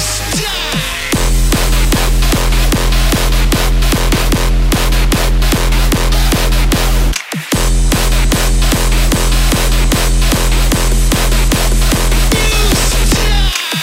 stop?